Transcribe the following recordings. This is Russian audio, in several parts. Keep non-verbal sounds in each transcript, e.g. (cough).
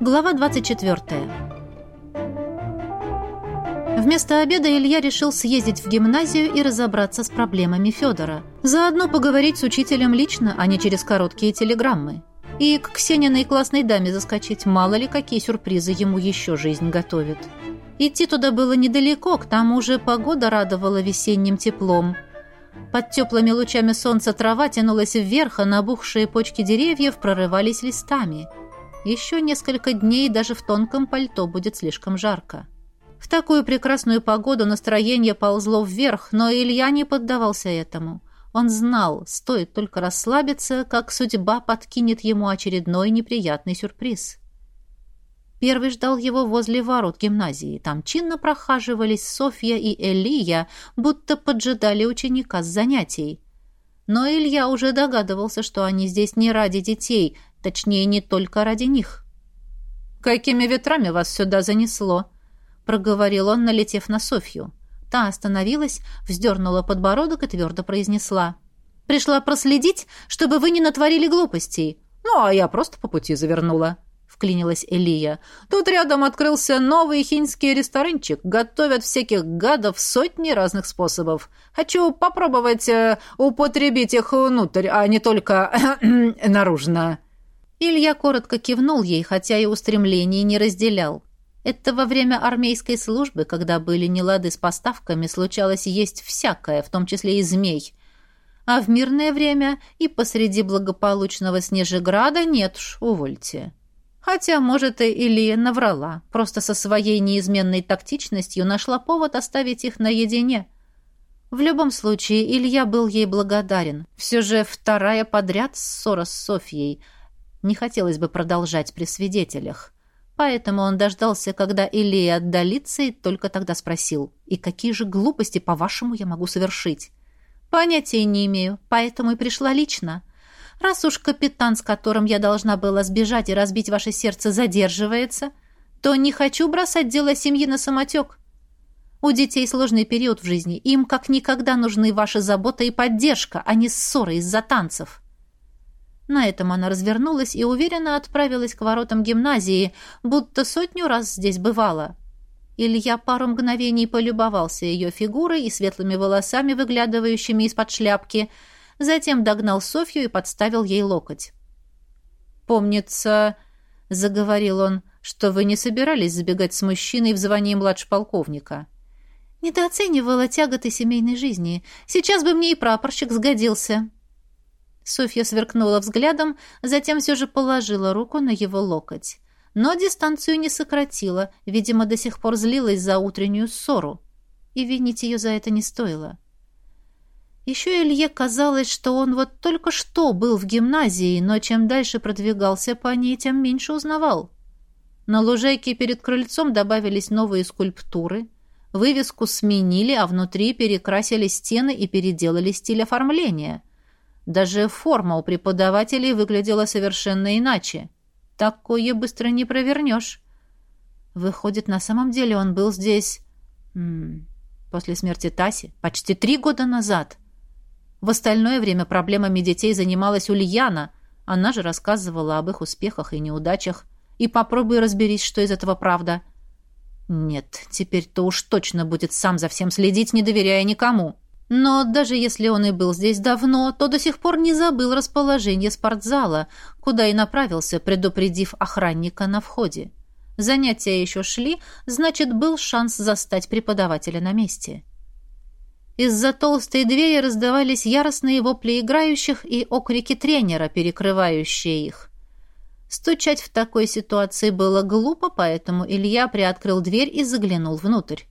Глава 24. Вместо обеда Илья решил съездить в гимназию и разобраться с проблемами Федора. Заодно поговорить с учителем лично, а не через короткие телеграммы. И к Ксениной классной даме заскочить, мало ли какие сюрпризы ему еще жизнь готовит. Идти туда было недалеко, к тому же погода радовала весенним теплом. Под теплыми лучами солнца трава тянулась вверх, а набухшие почки деревьев прорывались листами – еще несколько дней даже в тонком пальто будет слишком жарко. В такую прекрасную погоду настроение ползло вверх, но Илья не поддавался этому. Он знал, стоит только расслабиться, как судьба подкинет ему очередной неприятный сюрприз. Первый ждал его возле ворот гимназии. Там чинно прохаживались Софья и Элия, будто поджидали ученика с занятий. Но Илья уже догадывался, что они здесь не ради детей, Точнее, не только ради них. «Какими ветрами вас сюда занесло?» — проговорил он, налетев на Софью. Та остановилась, вздернула подбородок и твердо произнесла. «Пришла проследить, чтобы вы не натворили глупостей. Ну, а я просто по пути завернула», — вклинилась Элия. «Тут рядом открылся новый хинский ресторанчик. Готовят всяких гадов сотни разных способов. Хочу попробовать э, употребить их внутрь, а не только (coughs) наружно». Илья коротко кивнул ей, хотя и устремлений не разделял. Это во время армейской службы, когда были нелады с поставками, случалось есть всякое, в том числе и змей. А в мирное время и посреди благополучного Снежеграда нет уж, увольте. Хотя, может, и Илья наврала, просто со своей неизменной тактичностью нашла повод оставить их наедине. В любом случае, Илья был ей благодарен. Все же вторая подряд ссора с Софьей – не хотелось бы продолжать при свидетелях. Поэтому он дождался, когда Илия отдалится, и только тогда спросил, «И какие же глупости, по-вашему, я могу совершить?» «Понятия не имею, поэтому и пришла лично. Раз уж капитан, с которым я должна была сбежать и разбить ваше сердце, задерживается, то не хочу бросать дело семьи на самотек. У детей сложный период в жизни, им как никогда нужны ваша забота и поддержка, а не ссоры из-за танцев». На этом она развернулась и уверенно отправилась к воротам гимназии, будто сотню раз здесь бывала. Илья пару мгновений полюбовался ее фигурой и светлыми волосами, выглядывающими из-под шляпки, затем догнал Софью и подставил ей локоть. «Помнится», — заговорил он, — «что вы не собирались забегать с мужчиной в звании младшеполковника». «Недооценивала тяготы семейной жизни. Сейчас бы мне и прапорщик сгодился», Софья сверкнула взглядом, затем все же положила руку на его локоть. Но дистанцию не сократила, видимо, до сих пор злилась за утреннюю ссору. И винить ее за это не стоило. Еще Илье казалось, что он вот только что был в гимназии, но чем дальше продвигался по ней, тем меньше узнавал. На лужайке перед крыльцом добавились новые скульптуры. Вывеску сменили, а внутри перекрасили стены и переделали стиль оформления – даже форма у преподавателей выглядела совершенно иначе. Такое быстро не провернешь. Выходит, на самом деле он был здесь... М -м, после смерти Таси, почти три года назад. В остальное время проблемами детей занималась Ульяна. Она же рассказывала об их успехах и неудачах. И попробуй разберись, что из этого правда. Нет, теперь-то уж точно будет сам за всем следить, не доверяя никому. Но даже если он и был здесь давно, то до сих пор не забыл расположение спортзала, куда и направился, предупредив охранника на входе. Занятия еще шли, значит, был шанс застать преподавателя на месте. Из-за толстой двери раздавались яростные вопли играющих и окрики тренера, перекрывающие их. Стучать в такой ситуации было глупо, поэтому Илья приоткрыл дверь и заглянул внутрь.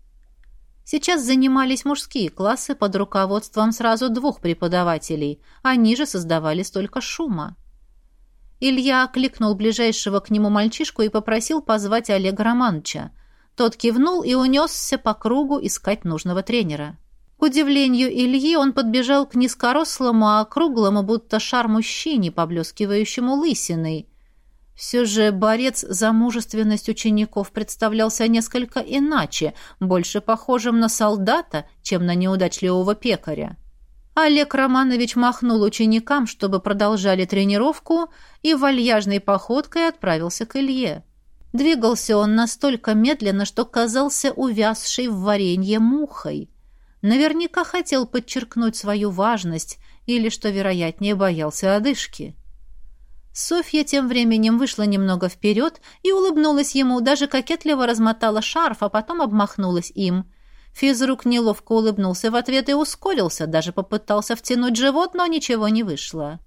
Сейчас занимались мужские классы под руководством сразу двух преподавателей. Они же создавали столько шума. Илья окликнул ближайшего к нему мальчишку и попросил позвать Олега Романовича. Тот кивнул и унесся по кругу искать нужного тренера. К удивлению Ильи он подбежал к низкорослому, а круглому, будто шар мужчине, поблескивающему лысиной. Все же борец за мужественность учеников представлялся несколько иначе, больше похожим на солдата, чем на неудачливого пекаря. Олег Романович махнул ученикам, чтобы продолжали тренировку, и вальяжной походкой отправился к Илье. Двигался он настолько медленно, что казался увязшей в варенье мухой. Наверняка хотел подчеркнуть свою важность или, что вероятнее, боялся одышки. Софья тем временем вышла немного вперед и улыбнулась ему, даже кокетливо размотала шарф, а потом обмахнулась им. Физрук неловко улыбнулся в ответ и ускорился, даже попытался втянуть живот, но ничего не вышло.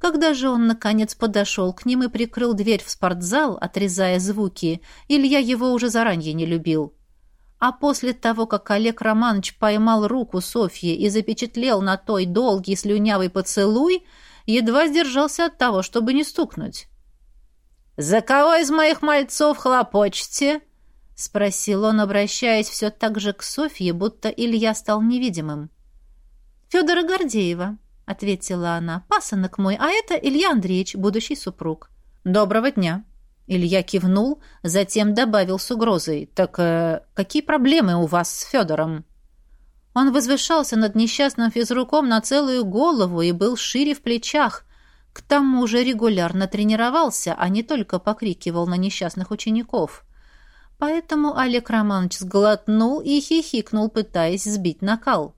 Когда же он, наконец, подошел к ним и прикрыл дверь в спортзал, отрезая звуки, Илья его уже заранее не любил. А после того, как Олег Романович поймал руку Софьи и запечатлел на той долгий слюнявый поцелуй, едва сдержался от того, чтобы не стукнуть. «За кого из моих мальцов хлопочете?» — спросил он, обращаясь все так же к Софье, будто Илья стал невидимым. «Федора Гордеева», — ответила она, — «пасынок мой, а это Илья Андреевич, будущий супруг». «Доброго дня», Илья кивнул, затем добавил с угрозой. «Так э, какие проблемы у вас с Федором?» Он возвышался над несчастным физруком на целую голову и был шире в плечах. К тому же регулярно тренировался, а не только покрикивал на несчастных учеников. Поэтому Олег Романович сглотнул и хихикнул, пытаясь сбить накал.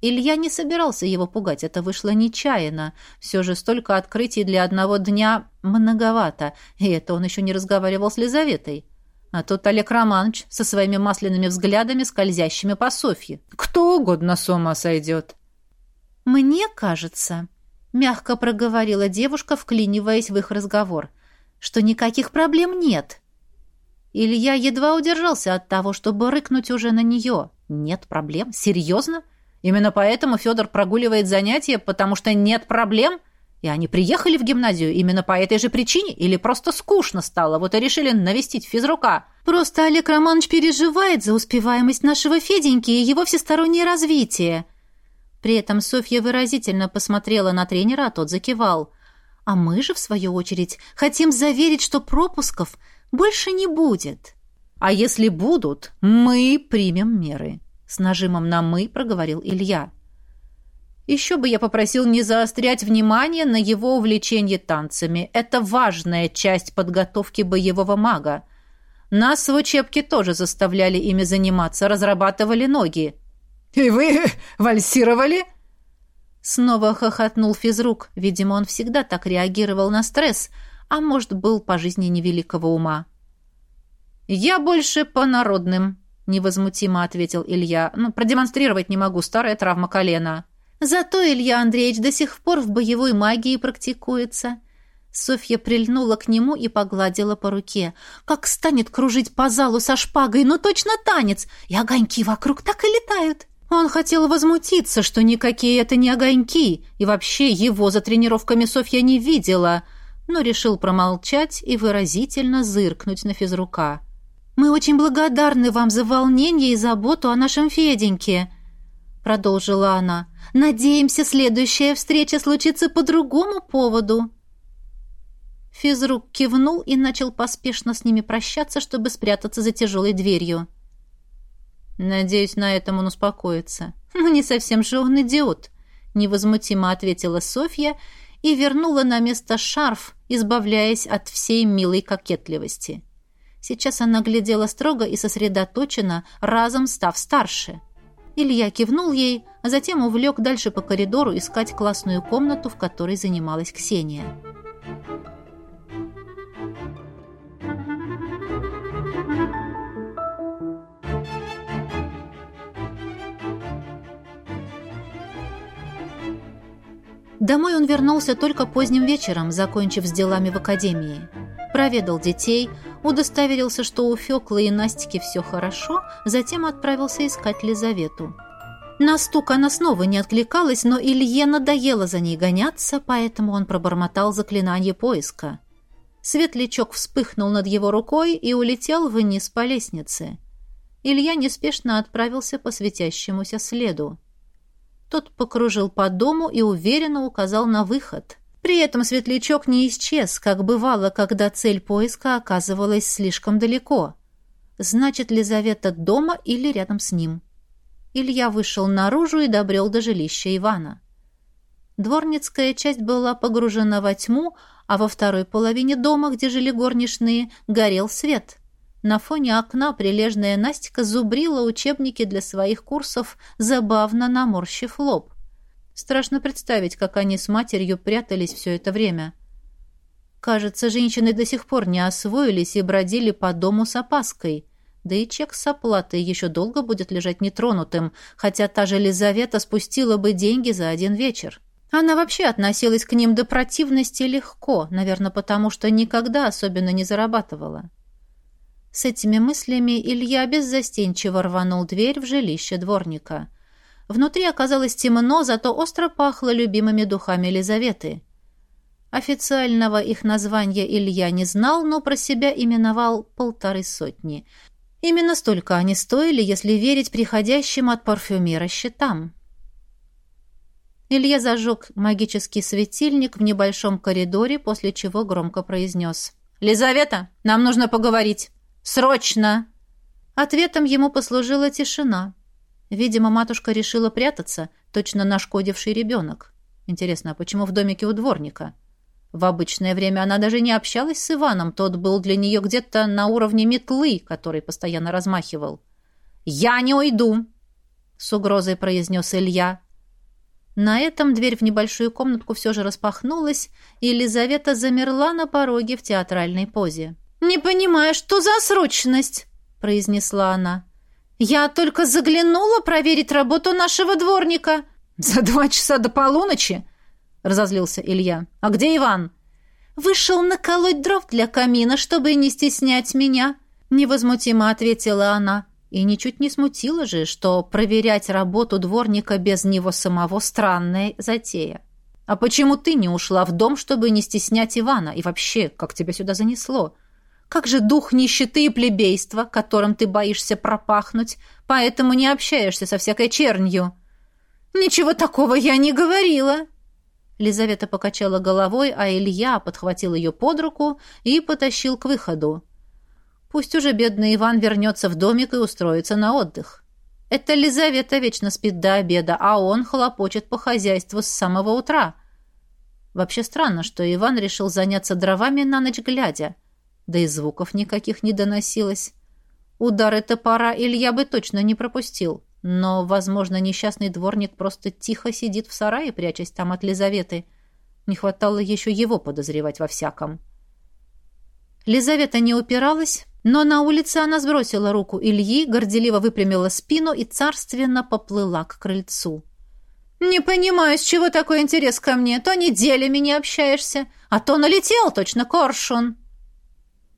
Илья не собирался его пугать, это вышло нечаянно. Все же столько открытий для одного дня многовато, и это он еще не разговаривал с Лизаветой. А тут Олег Романович со своими масляными взглядами, скользящими по Софье. Кто угодно с ума сойдет. «Мне кажется», — мягко проговорила девушка, вклиниваясь в их разговор, «что никаких проблем нет». Илья едва удержался от того, чтобы рыкнуть уже на нее. «Нет проблем? Серьезно?» Именно поэтому Федор прогуливает занятия, потому что нет проблем? И они приехали в гимназию именно по этой же причине? Или просто скучно стало, вот и решили навестить физрука? Просто Олег Романович переживает за успеваемость нашего Феденьки и его всестороннее развитие. При этом Софья выразительно посмотрела на тренера, а тот закивал. А мы же, в свою очередь, хотим заверить, что пропусков больше не будет. А если будут, мы примем меры. С нажимом на «мы» проговорил Илья. Еще бы я попросил не заострять внимание на его увлечении танцами. Это важная часть подготовки боевого мага. Нас в учебке тоже заставляли ими заниматься, разрабатывали ноги. «И вы вальсировали?» Снова хохотнул физрук. Видимо, он всегда так реагировал на стресс, а может, был по жизни невеликого ума. «Я больше по народным», невозмутимо ответил Илья. Ну, продемонстрировать не могу, старая травма колена. Зато Илья Андреевич до сих пор в боевой магии практикуется. Софья прильнула к нему и погладила по руке. Как станет кружить по залу со шпагой, ну точно танец, и огоньки вокруг так и летают. Он хотел возмутиться, что никакие это не огоньки, и вообще его за тренировками Софья не видела, но решил промолчать и выразительно зыркнуть на физрука. Мы очень благодарны вам за волнение и заботу о нашем Феденьке», — продолжила она. «Надеемся, следующая встреча случится по другому поводу». Физрук кивнул и начал поспешно с ними прощаться, чтобы спрятаться за тяжелой дверью. «Надеюсь, на этом он успокоится». «Ну, не совсем же он идиот», — невозмутимо ответила Софья и вернула на место шарф, избавляясь от всей милой кокетливости. Сейчас она глядела строго и сосредоточенно, разом став старше. Илья кивнул ей, а затем увлек дальше по коридору искать классную комнату, в которой занималась Ксения. Домой он вернулся только поздним вечером, закончив с делами в академии. Проведал детей, удостоверился, что у Фёклы и Настики все хорошо, затем отправился искать Лизавету. На стук она снова не откликалась, но Илье надоело за ней гоняться, поэтому он пробормотал заклинание поиска. Светлячок вспыхнул над его рукой и улетел вниз по лестнице. Илья неспешно отправился по светящемуся следу. Тот покружил по дому и уверенно указал на выход. При этом светлячок не исчез, как бывало, когда цель поиска оказывалась слишком далеко. Значит, Лизавета дома или рядом с ним. Илья вышел наружу и добрел до жилища Ивана. Дворницкая часть была погружена во тьму, а во второй половине дома, где жили горничные, горел свет. На фоне окна прилежная Настя зубрила учебники для своих курсов, забавно наморщив лоб. Страшно представить, как они с матерью прятались все это время. Кажется, женщины до сих пор не освоились и бродили по дому с опаской. Да и чек с оплатой еще долго будет лежать нетронутым, хотя та же Лизавета спустила бы деньги за один вечер. Она вообще относилась к ним до противности легко, наверное, потому что никогда особенно не зарабатывала. С этими мыслями Илья беззастенчиво рванул дверь в жилище дворника. Внутри оказалось темно, зато остро пахло любимыми духами Лизаветы. Официального их названия Илья не знал, но про себя именовал полторы сотни. Именно столько они стоили, если верить приходящим от парфюмера счетам. Илья зажег магический светильник в небольшом коридоре, после чего громко произнес. «Лизавета, нам нужно поговорить! Срочно!» Ответом ему послужила тишина. Видимо, матушка решила прятаться, точно нашкодивший ребенок. Интересно, а почему в домике у дворника? В обычное время она даже не общалась с Иваном, тот был для нее где-то на уровне метлы, который постоянно размахивал. «Я не уйду!» — с угрозой произнес Илья. На этом дверь в небольшую комнатку все же распахнулась, и Елизавета замерла на пороге в театральной позе. «Не понимаю, что за срочность?» — произнесла она. «Я только заглянула проверить работу нашего дворника». «За два часа до полуночи?» — разозлился Илья. «А где Иван?» «Вышел наколоть дров для камина, чтобы не стеснять меня», — невозмутимо ответила она. И ничуть не смутило же, что проверять работу дворника без него самого странная затея. «А почему ты не ушла в дом, чтобы не стеснять Ивана? И вообще, как тебя сюда занесло? Как же дух нищеты и плебейства, которым ты боишься пропахнуть, поэтому не общаешься со всякой чернью?» «Ничего такого я не говорила», Лизавета покачала головой, а Илья подхватил ее под руку и потащил к выходу. Пусть уже бедный Иван вернется в домик и устроится на отдых. Это Лизавета вечно спит до обеда, а он хлопочет по хозяйству с самого утра. Вообще странно, что Иван решил заняться дровами на ночь глядя. Да и звуков никаких не доносилось. Удары топора Илья бы точно не пропустил. Но, возможно, несчастный дворник просто тихо сидит в сарае, прячась там от Лизаветы. Не хватало еще его подозревать во всяком. Лизавета не упиралась, но на улице она сбросила руку Ильи, горделиво выпрямила спину и царственно поплыла к крыльцу. «Не понимаю, с чего такой интерес ко мне? То неделями не общаешься, а то налетел точно коршун».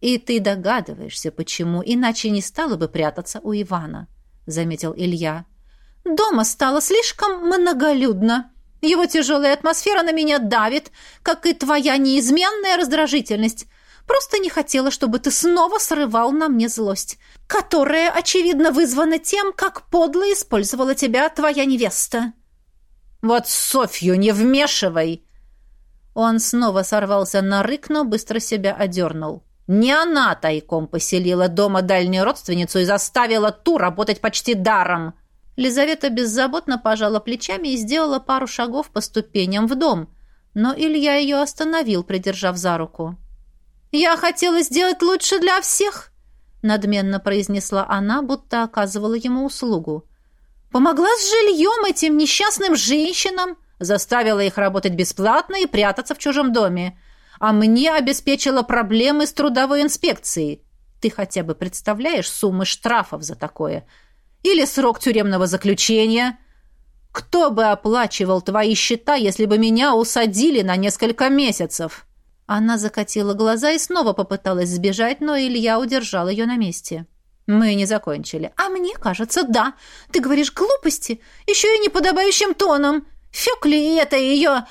«И ты догадываешься, почему, иначе не стала бы прятаться у Ивана». — заметил Илья. «Дома стало слишком многолюдно. Его тяжелая атмосфера на меня давит, как и твоя неизменная раздражительность. Просто не хотела, чтобы ты снова срывал на мне злость, которая, очевидно, вызвана тем, как подло использовала тебя твоя невеста». «Вот Софью не вмешивай!» Он снова сорвался на рык, но быстро себя одернул. Не она тайком поселила дома дальнюю родственницу и заставила ту работать почти даром. Лизавета беззаботно пожала плечами и сделала пару шагов по ступеням в дом, но Илья ее остановил, придержав за руку. «Я хотела сделать лучше для всех», — надменно произнесла она, будто оказывала ему услугу. «Помогла с жильем этим несчастным женщинам, заставила их работать бесплатно и прятаться в чужом доме а мне обеспечила проблемы с трудовой инспекцией. Ты хотя бы представляешь суммы штрафов за такое? Или срок тюремного заключения? Кто бы оплачивал твои счета, если бы меня усадили на несколько месяцев?» Она закатила глаза и снова попыталась сбежать, но Илья удержал ее на месте. «Мы не закончили». «А мне кажется, да. Ты говоришь глупости, еще и неподобающим тоном. Фёкли это ее...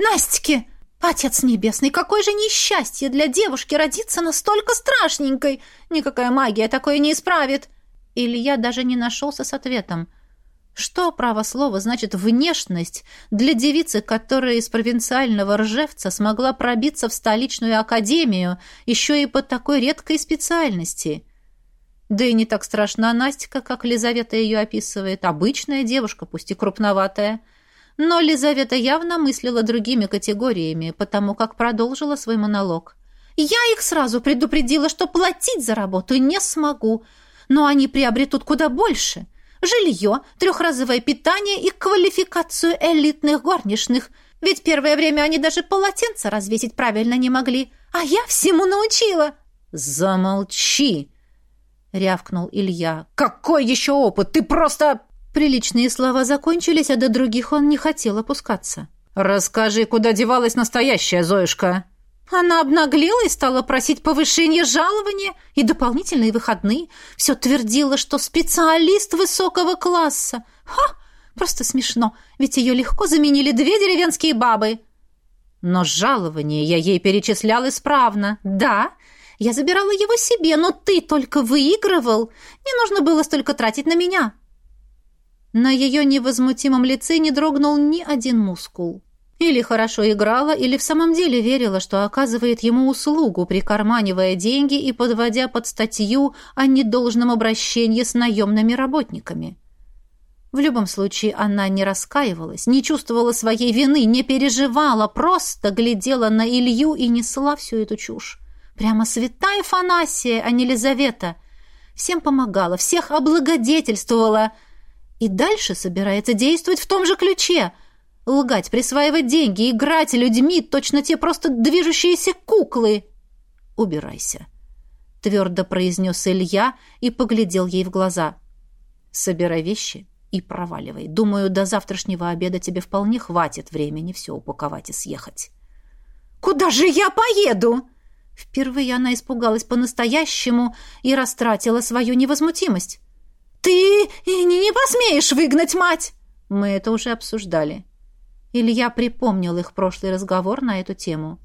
Настики!» «Отец небесный, какое же несчастье для девушки родиться настолько страшненькой! Никакая магия такое не исправит!» Илья даже не нашелся с ответом. Что, право слово, значит внешность для девицы, которая из провинциального ржевца смогла пробиться в столичную академию, еще и по такой редкой специальности? Да и не так страшна Настя, как Лизавета ее описывает. Обычная девушка, пусть и крупноватая. Но Лизавета явно мыслила другими категориями, потому как продолжила свой монолог. «Я их сразу предупредила, что платить за работу не смогу, но они приобретут куда больше. Жилье, трехразовое питание и квалификацию элитных горничных. Ведь первое время они даже полотенца развесить правильно не могли, а я всему научила». «Замолчи!» — рявкнул Илья. «Какой еще опыт? Ты просто...» Приличные слова закончились, а до других он не хотел опускаться. «Расскажи, куда девалась настоящая Зоюшка?» Она обнаглела и стала просить повышения жалования и дополнительные выходные. Все твердила, что специалист высокого класса. Ха! Просто смешно, ведь ее легко заменили две деревенские бабы. Но жалование я ей перечислял исправно. Да, я забирала его себе, но ты только выигрывал. Не нужно было столько тратить на меня. На ее невозмутимом лице не дрогнул ни один мускул. Или хорошо играла, или в самом деле верила, что оказывает ему услугу, прикарманивая деньги и подводя под статью о недолжном обращении с наемными работниками. В любом случае она не раскаивалась, не чувствовала своей вины, не переживала, просто глядела на Илью и несла всю эту чушь. Прямо святая Фанасия, а не Лизавета. Всем помогала, всех облагодетельствовала — и дальше собирается действовать в том же ключе. Лгать, присваивать деньги, играть людьми, точно те просто движущиеся куклы. «Убирайся», — твердо произнес Илья и поглядел ей в глаза. «Собирай вещи и проваливай. Думаю, до завтрашнего обеда тебе вполне хватит времени все упаковать и съехать». «Куда же я поеду?» Впервые она испугалась по-настоящему и растратила свою невозмутимость. «Ты не посмеешь выгнать мать!» Мы это уже обсуждали. Илья припомнил их прошлый разговор на эту тему.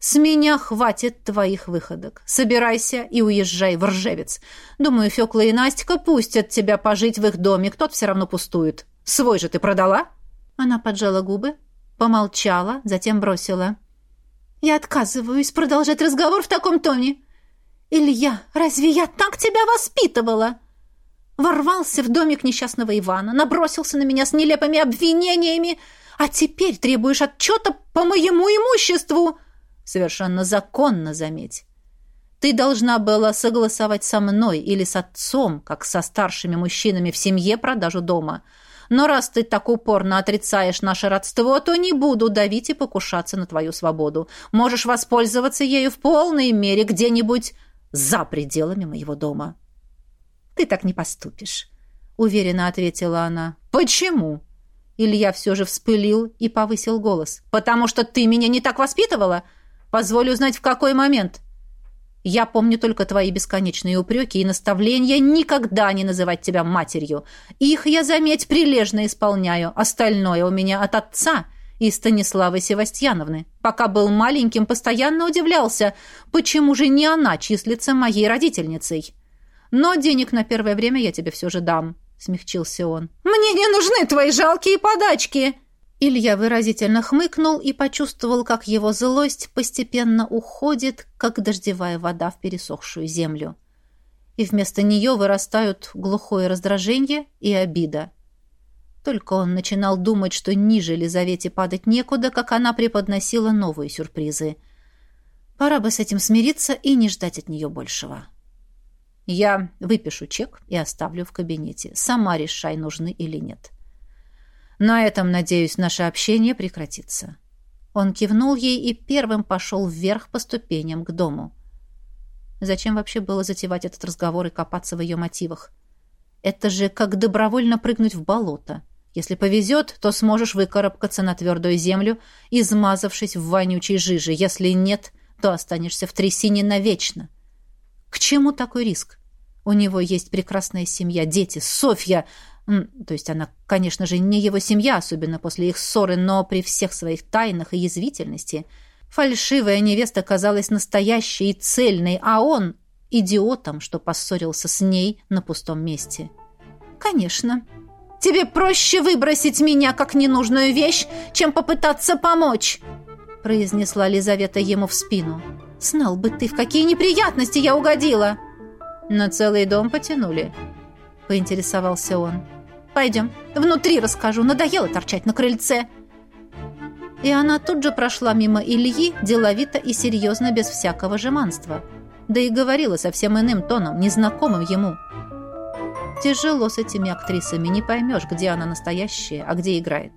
«С меня хватит твоих выходок. Собирайся и уезжай в Ржевец. Думаю, Фёкла и Настя пустят тебя пожить в их домик, тот все равно пустует. Свой же ты продала?» Она поджала губы, помолчала, затем бросила. «Я отказываюсь продолжать разговор в таком тоне. Илья, разве я так тебя воспитывала?» Ворвался в домик несчастного Ивана, набросился на меня с нелепыми обвинениями, а теперь требуешь отчета по моему имуществу. Совершенно законно, заметь. Ты должна была согласовать со мной или с отцом, как со старшими мужчинами в семье, продажу дома. Но раз ты так упорно отрицаешь наше родство, то не буду давить и покушаться на твою свободу. Можешь воспользоваться ею в полной мере где-нибудь за пределами моего дома». «Ты так не поступишь», — уверенно ответила она. «Почему?» Илья все же вспылил и повысил голос. «Потому что ты меня не так воспитывала? Позволю узнать, в какой момент?» «Я помню только твои бесконечные упреки и наставления никогда не называть тебя матерью. Их я, заметь, прилежно исполняю. Остальное у меня от отца и Станиславы Севастьяновны. Пока был маленьким, постоянно удивлялся, почему же не она числится моей родительницей». Но денег на первое время я тебе все же дам», — смягчился он. «Мне не нужны твои жалкие подачки!» Илья выразительно хмыкнул и почувствовал, как его злость постепенно уходит, как дождевая вода в пересохшую землю. И вместо нее вырастают глухое раздражение и обида. Только он начинал думать, что ниже Лизавете падать некуда, как она преподносила новые сюрпризы. Пора бы с этим смириться и не ждать от нее большего. Я выпишу чек и оставлю в кабинете. Сама решай, нужны или нет. На этом, надеюсь, наше общение прекратится. Он кивнул ей и первым пошел вверх по ступеням к дому. Зачем вообще было затевать этот разговор и копаться в ее мотивах? Это же как добровольно прыгнуть в болото. Если повезет, то сможешь выкарабкаться на твердую землю, измазавшись в вонючей жиже. Если нет, то останешься в трясине навечно. К чему такой риск? У него есть прекрасная семья, дети, Софья. То есть она, конечно же, не его семья, особенно после их ссоры, но при всех своих тайнах и язвительности. Фальшивая невеста казалась настоящей и цельной, а он — идиотом, что поссорился с ней на пустом месте. «Конечно. Тебе проще выбросить меня как ненужную вещь, чем попытаться помочь», — произнесла Лизавета ему в спину. Знал бы ты, в какие неприятности я угодила!» «На целый дом потянули?» — поинтересовался он. Пойдем, внутри расскажу, надоело торчать на крыльце». И она тут же прошла мимо Ильи, деловито и серьезно, без всякого жеманства. Да и говорила совсем иным тоном, незнакомым ему. Тяжело с этими актрисами, не поймешь, где она настоящая, а где играет.